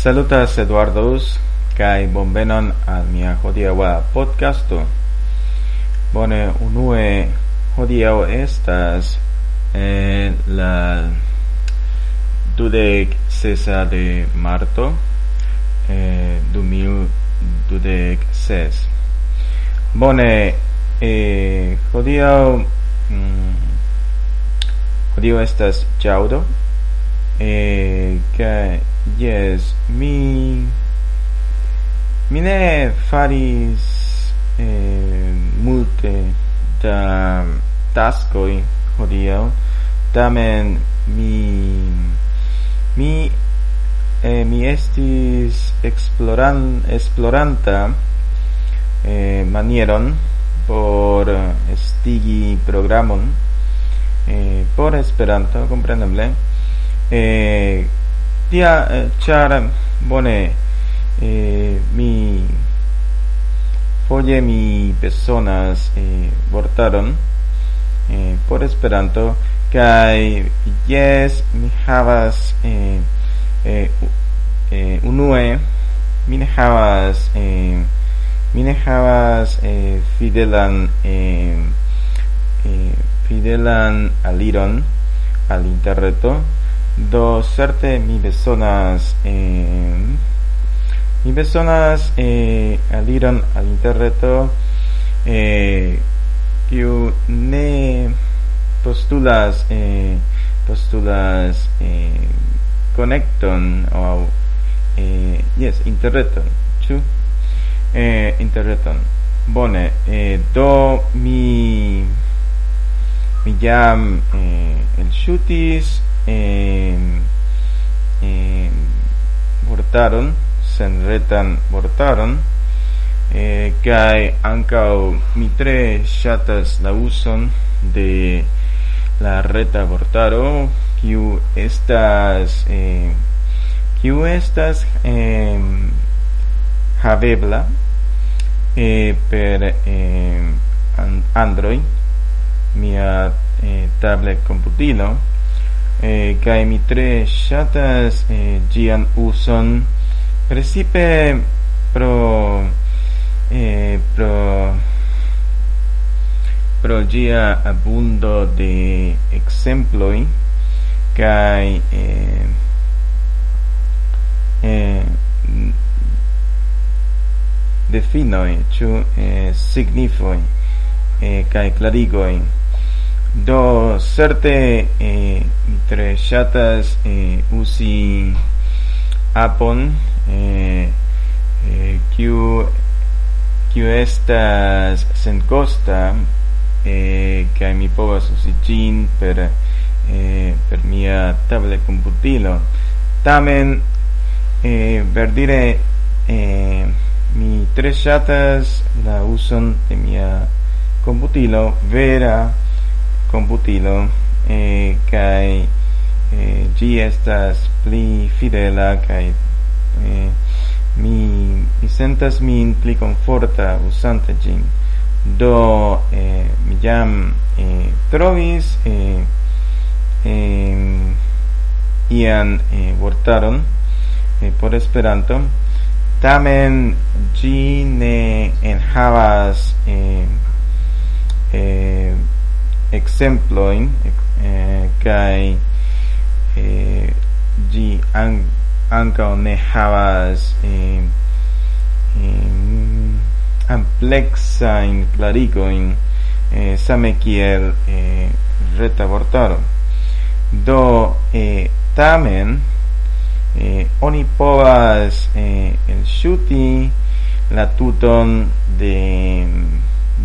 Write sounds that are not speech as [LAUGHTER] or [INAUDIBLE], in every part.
Salutas Eduardo kai bonvenon al mia hodiaŭa podcasto. Bone, unue hodiaŭ estas en la dudek sesa de marto eh, du mil dudek ses. Bone, eh, hodiaŭ mm, hodiaŭ estas ĝaŭdo eh, che yes mi mi ne faris eh, multe da taskoi hodiaŭ. Tamen mi mi eh, mi estis exploran esploranta eh, manieron por estigi programon eh, por Esperanto kompreneble eh, tia eh, char bone eh, mi foje mi personas eh, vortaron eh, por esperanto kai yes mi havas eh, eh, eh, unue mi ne havas eh, mi ne havas eh, fidelan eh, eh, fidelan aliron al interreto do certe mi besonas eh, mi besonas eh, aliron al interreto eh, kiu ne postulas eh, postulas eh, connecton o eh, yes interreton ĉu? Eh, interreton. Bone eh, do mi mi jam eh, elŝutis eh, eh, vortaron senretan vortaron eh, kai ancao mi tre shatas la uson de la reta vortaro kiu estas eh, kiu estas eh, havebla eh, per eh, Android mia eh, tablet computilo eh, kai mi tre shatas eh, gian uson. Precipe pro eh, pro pro gia abundo de exemploi kai eh, eh, definoi, ĉu eh, signifoi eh, kai clarigoi Do certe eh, tre ŝatas eh, usi apon eh, eh, kiu kiu estas senkosta eh, kai mi povas usi gin per eh, per mia tabletkomputilo tamen eh, verdire eh, mi tre chatas la uson de mia computilo vera computilo e kai e, gi estas pli fidela kai e, mi mi sentas min pli conforta usante gin. Do eh, mi jam eh, trovis eh, eh, ian eh, vortaron eh, por Esperanto. Tamen gi ne enhavas eh, eh, exemploin eh, kai eh, gi an anka ne havas eh, eh, amplexa in clarico in eh, same kiel eh, reta vortaro. Do eh, tamen eh, oni povas eh, elŝuti la tuton de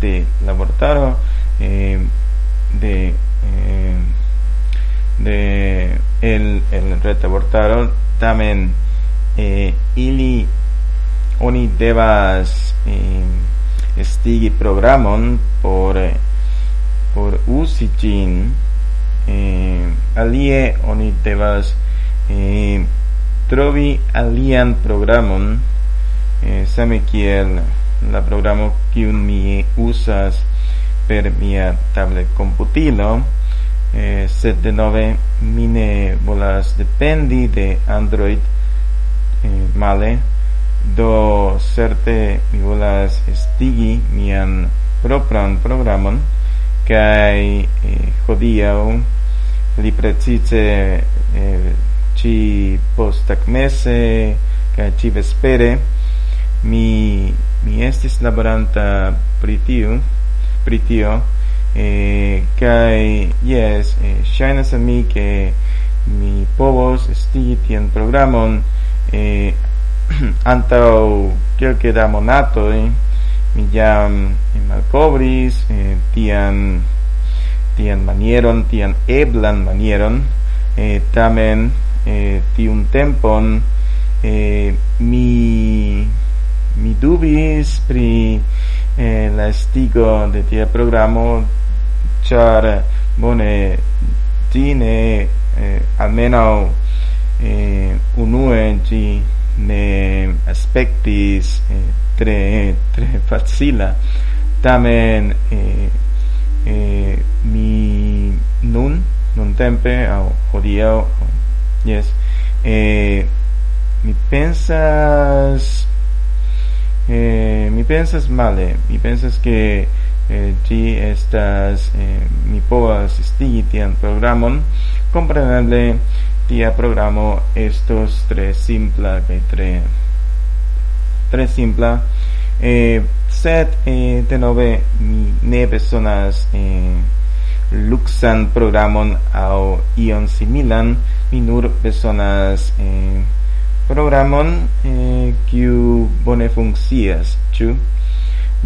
de la vortaro eh, de eh, de el el retabortaro tamen eh, ili oni devas eh, programon por por usi gin eh, alie oni devas eh, trovi alian programon eh, same kiel la programo kiun mi usas per mia tablet computilo eh, sed de nove mi ne volas dependi de Android eh, male do certe mi volas estigi mian propran programon kai eh, hodiau li precise eh, ci postacmese kai ci vespere mi mi estis laboranta pri tiu pri tio. Eh, kai yes eh, shines a mi ke mi povos esti tian programon [CLEARS THROAT] eh, antau kelke da monato eh, mi jam mi malcobris eh, tian tian manieron tian eblan manieron. Eh, tamen eh, tiun tempon eh, mi mi dubis pri en la estigo de tia programo char bone tine eh, almeno eh, unue ci ne aspectis eh, tre tre facila. Tamen eh, eh, mi nun non tempe au hodiau yes eh, mi pensas eh, mi pensas male. Mi pensas che eh, ti estas eh, mi povas stigi tian programon. Compreneble tia programo estos tre simpla kaj tre tre simpla. Eh, sed eh, de nove mi ne besonas eh, luxan programon au ion similan. Mi nur besonas eh, programon eh, kiu bone funkcias, ĉu?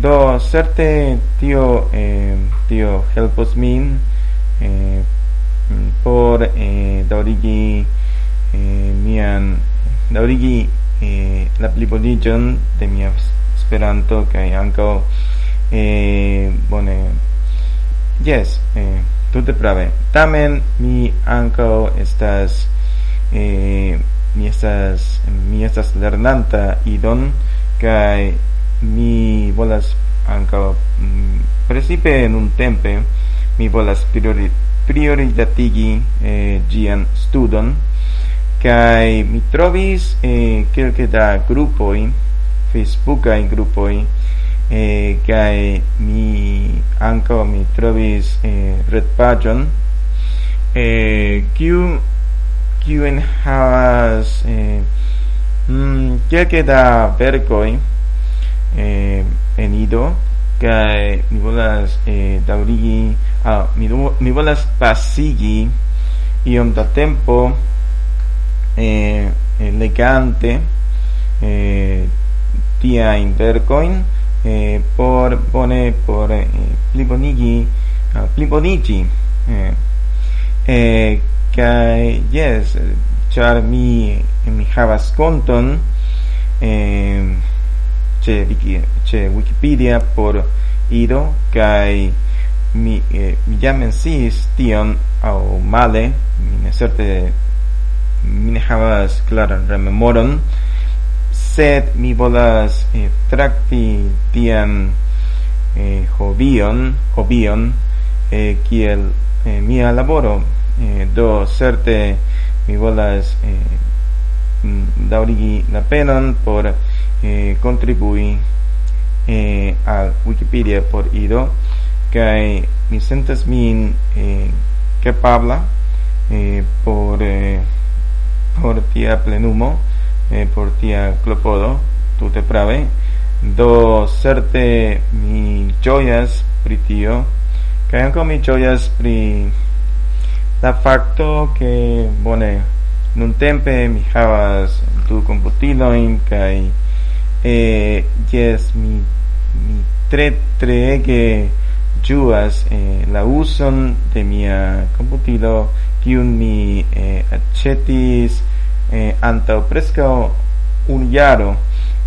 Do certe tio eh, tio helpos min eh, mm, por eh, daurigi eh, mian daurigi eh, la pliboniĝon de mia Esperanto kaj ankaŭ eh, bone yes eh, tute prave tamen mi ankaŭ estas eh, mi estas mi estas lernanta idon kaj mi volas ankaŭ mm, precipe un tempe mi volas priori, prioritatigi eh, gian studon kaj mi trovis eh, kelke da grupoj facebookaj grupoj eh, kaj mi ankaŭ mi trovis eh, retpaĝon eh, kiu kiun havas eh, mm, kelke da verkoj eh, en Ido kaj mi volas eh, daŭrigi ah, mi, mi volas pasigi iom da tempo eh, legante eh, tiajn verkojn eh, por bone por eh, plibonigi ah, plibonigi eh, eh, kai yes char mi mi havas konton eh, che wiki che wikipedia por ido kai mi eh, mi llamen si tion au male mi ne certe mi ne havas klaran rememoron sed mi volas eh, trakti tian eh, hobion hobion eh, kiel eh, mia laboro eh, do certe mi volas eh, daurigi la penon por eh, contribui eh, al Wikipedia por ido kai mi sentas min eh, capabla eh, por eh, por tia plenumo eh, por tia clopodo tu te prave. Do certe mi joyas pri tio kai ankaŭ mi joyas pri la facto che bone nun tempe mi havas tu computilo in kai eh yes mi mi tre tre che juas eh, la uson de mia computilo kiun mi eh, accetis eh, anta presca un yaro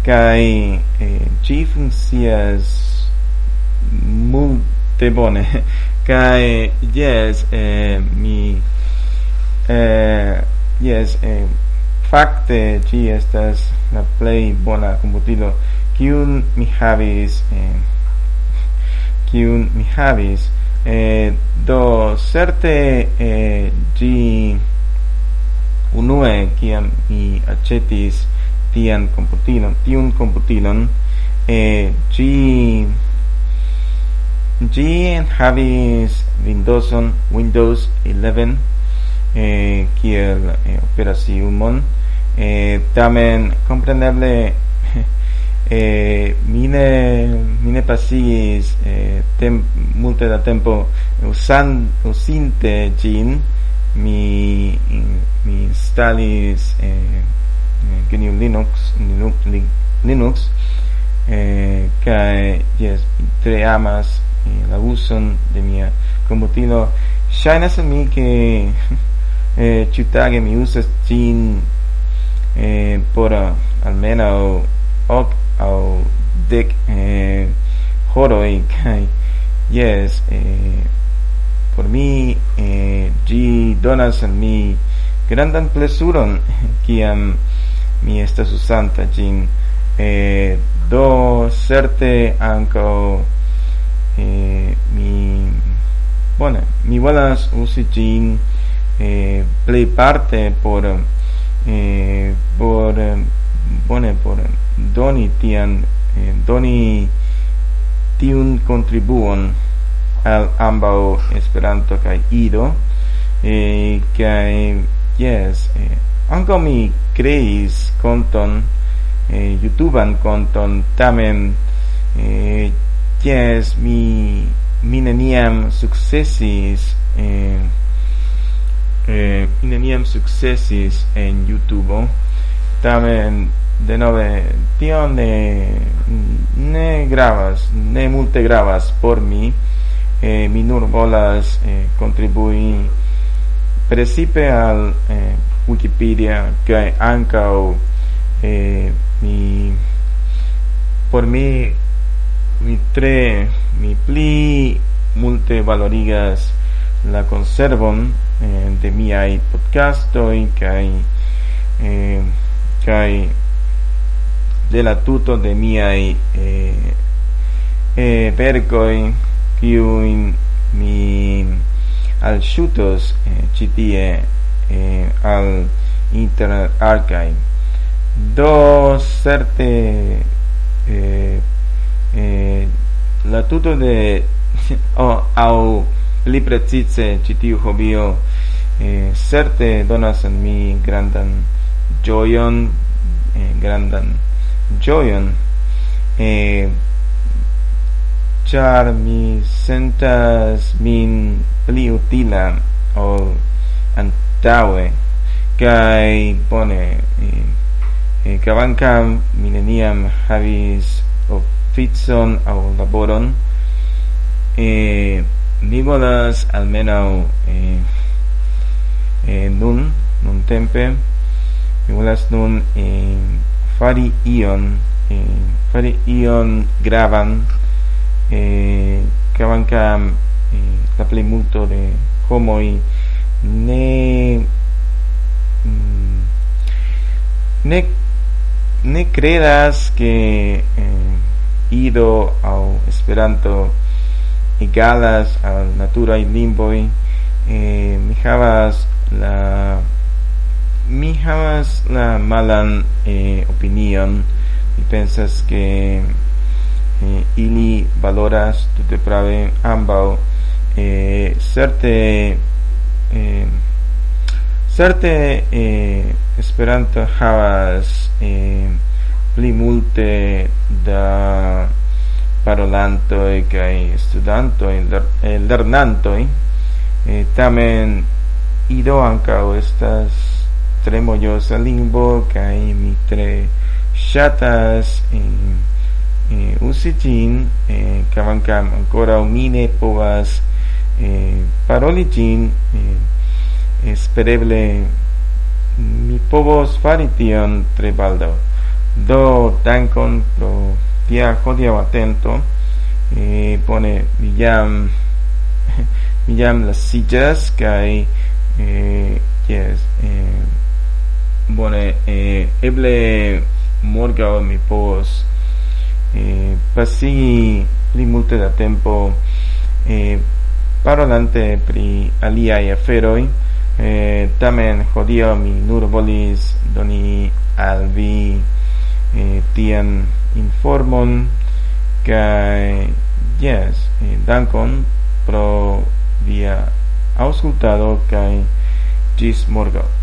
kai eh, ĝi funcias multe bone. [LAUGHS] kai yes eh, mi eh, yes eh, fakte ĝi estas la plej bona komputilo kiun mi havis eh, kiun mi havis. Eh, do certe eh, ĝi unue kiam mi aĉetis tian komputilon tiun komputilon eh, ĝi ĝi enhavis Windowson Windows 11 eh, kiel eh, operaciumon eh, tamen compreneble [LAUGHS] eh, mine mine mi pasigis eh, tem, multe da tempo usan, usinte gin mi mi instalis eh, eh GNU Linux Linux Linux eh, kai yes tre amas eh, la uson de mia combutilo. Ŝajnas al mi ke [LAUGHS] eh, ĉiutage mi usas ĝin eh, por almeno ok au dek eh, horoj. Kai yes eh, por mi eh, gi donas al mi grandan plesuron [LAUGHS] kiam mi estas usanta gin eh, do certe ankaŭ eh, mi bone mi volas usi gin eh, play parte por eh, por bone por doni tian eh, doni tiun contribuon al ambao Esperanto kai Ido eh, kai yes eh, anko mi creis konton eh, YouTubean konton tamen eh, yes mi mi neniam successis eh, eh, mi neniam successis en youtube. Tamen de nove tio ne ne gravas ne multe gravas por mi. Eh, mi nur volas eh, contribui precipe al eh, Wikipedia que anca eh, mi por mi mi tre mi pli multe valorigas la conservon eh, de miai podcastoi kai eh, kai de la tuto de miai eh, eh, percoi kiuin mi al shutos eh, citie eh, al internet archive do certe eh, eh, la tuto de [LAUGHS] oh, au li precise ĉi tiu hobio eh, certe donas en mi grandan joyon eh, grandan joyon eh, char mi sentas min pli utila o antaue kai bone eh, eh, kavankam mi neniam havis Fitzon o Laboron, eh, Nicolas Almenau eh, eh, Nun, Nun Tempe, Nicolas Nun eh, Fari Ion, eh, Fari Ion Gravan, eh, eh, la Playmulto de Homo y Ne. Mm, ne, ne credas que eh, Ido au Esperanto egalas al natura in limboi. Eh, mi havas la mi havas la malan eh, opinion. Mi pensas que eh, ili valoras tutte prave ambau eh, certe eh, certe eh, Esperanto havas eh, pli multe da parolanto e parolantoi kaj e lernantoi eh, tamen ido ankaŭ estas tre mojosa lingvo kai mi tre chatas in eh, usi ĝin eh, kavankam ancora umine povas eh, paroli gin eh, espereble mi povos fari tion tre baldo do dankon pro tia hodiaŭ atento. E bone mi jam [LAUGHS] mi jam lasiĝas kaj eh, yes, eh, bone eh, eble morgaŭ mi povos eh, pasigi pli multe da tempo eh, parolante pri aliaj aferoj. Eh, tamen hodiaŭ mi nur volis doni al vi eh, tian informon kai yes eh, dankon pro via auscultado kai gis morgaŭ.